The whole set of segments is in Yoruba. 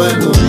Bueno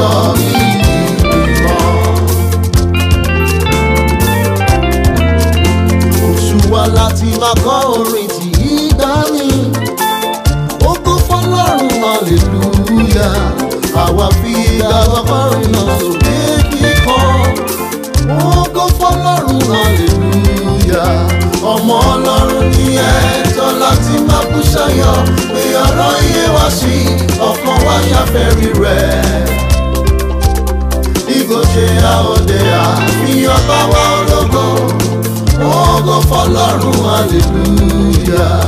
song. ọlọ́run hallelujah.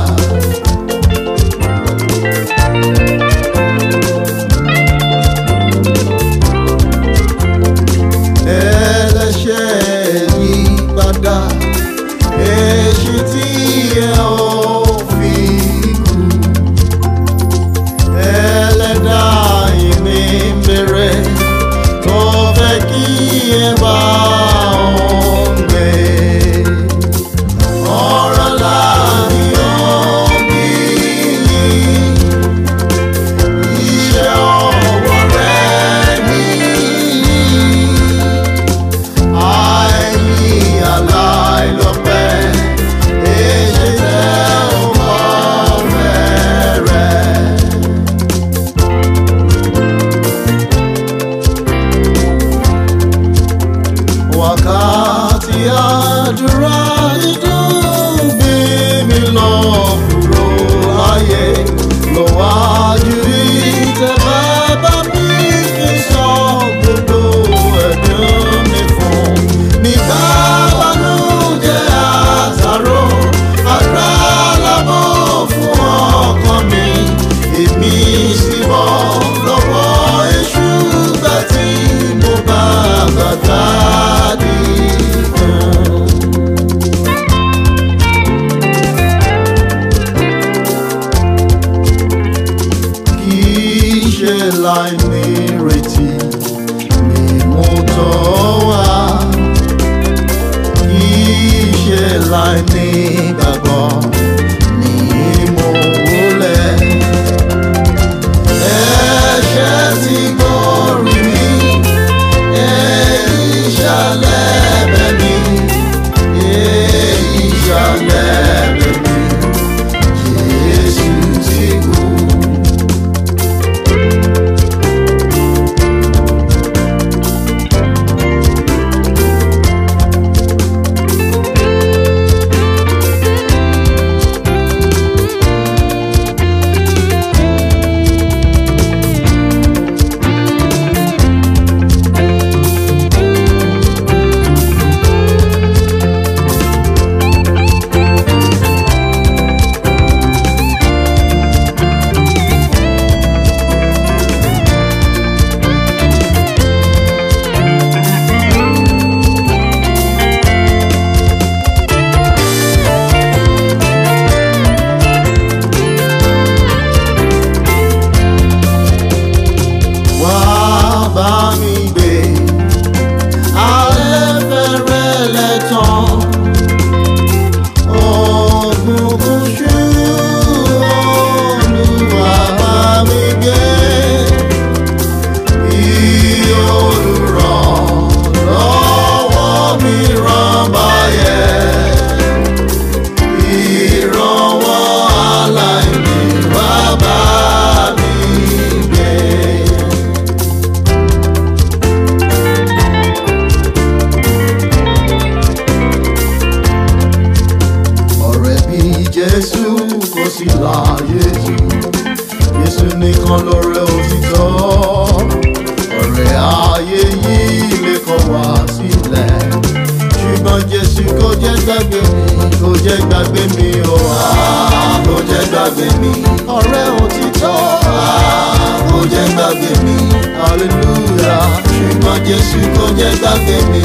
sí láyé jù Jésù nìkan lọrẹ òtítọ́ ọ̀rẹ́ ayé yìí lè kọ̀ wá sílẹ̀ ṣùgbọ́n Jésù kò jẹ́ gbàgbé mi kò jẹ́ gbàgbé mi o ah, kò jẹ́ gbàgbé mi ọ̀rẹ́ òtítọ́ ah, kò jẹ́ gbàgbé mi hallelujah ṣùgbọ́n Jésù kò jẹ́ gbàgbé mi.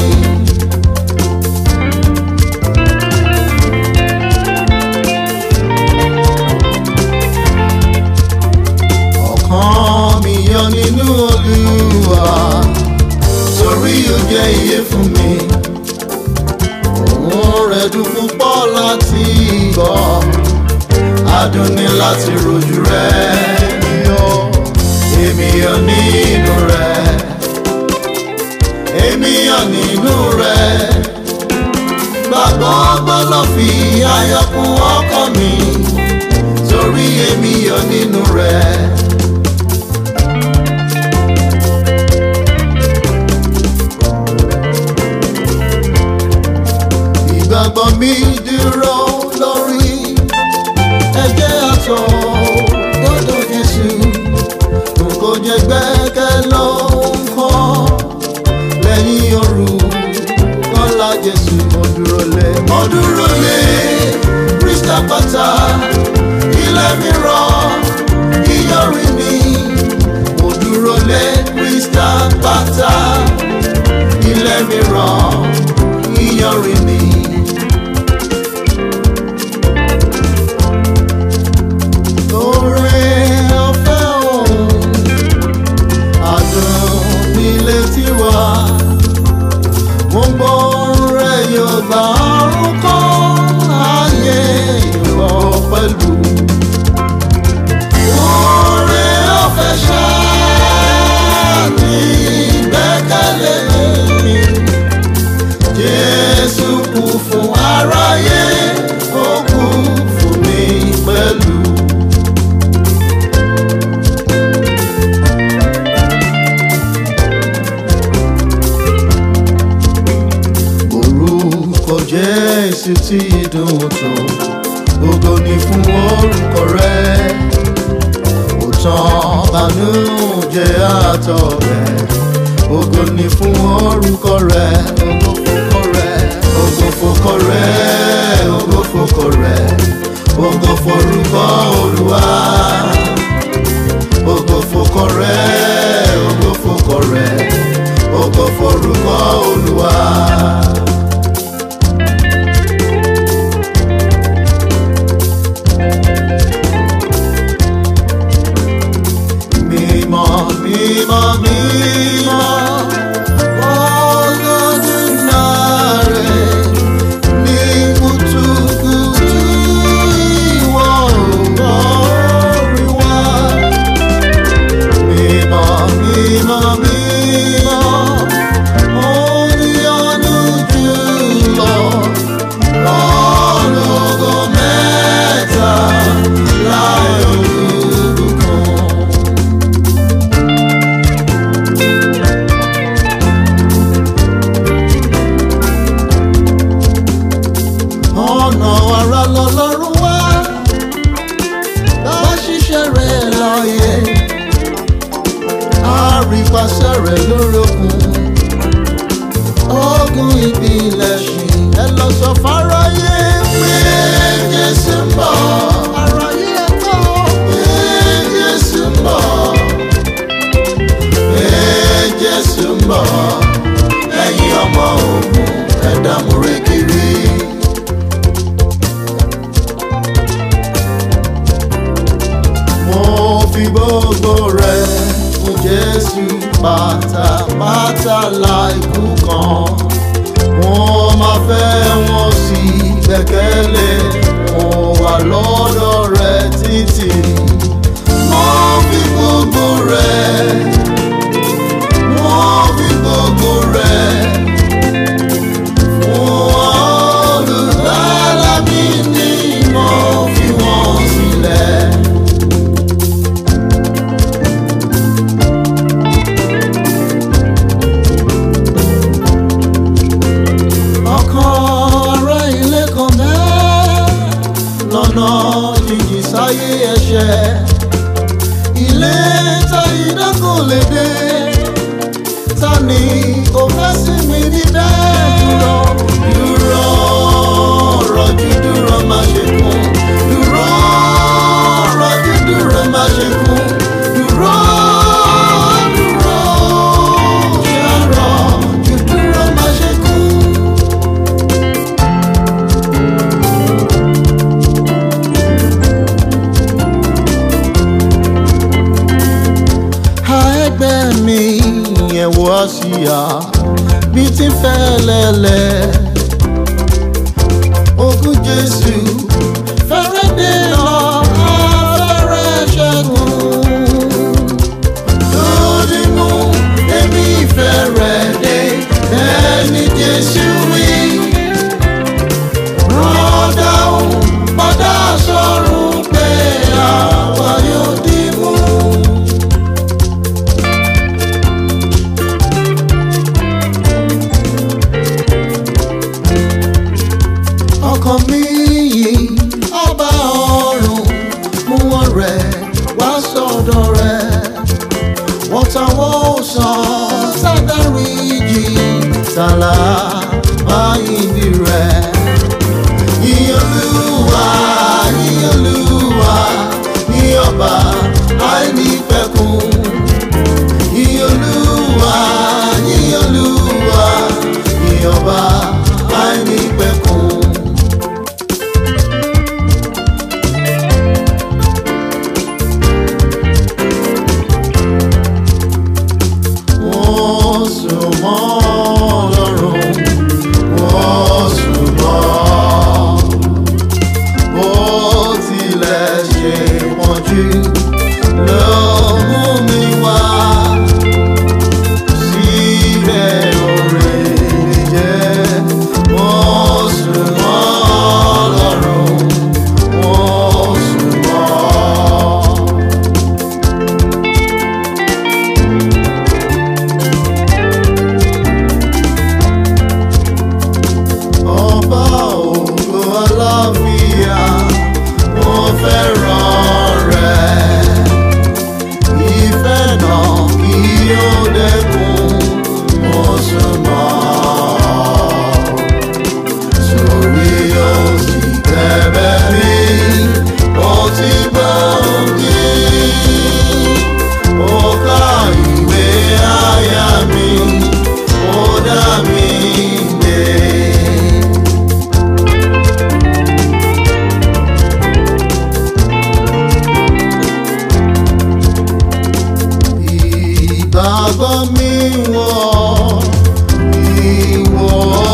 mi dúró lórí ẹ̀jẹ̀ àtọ̀ lọ́dọ̀ Jésù kò jẹ́ gbẹ́kẹ̀ lọ́kọ́ lẹ́yìn ọ̀run kọ́lá Jésù mo dúró lé. mo dúró lé Krista pátá ilẹ̀ mi rọ ìyọrí mi mo dúró lé Krista pátá ilẹ̀ mi rọ ìyọrí mi. are. wọ́n sanwó san sádàrí jì sàlá báyìí rẹ̀. fẹ́ràn rẹ̀ ìfẹ́ náà kí ó dẹ́kun. bàbá mi wọ̀ ìwọ̀.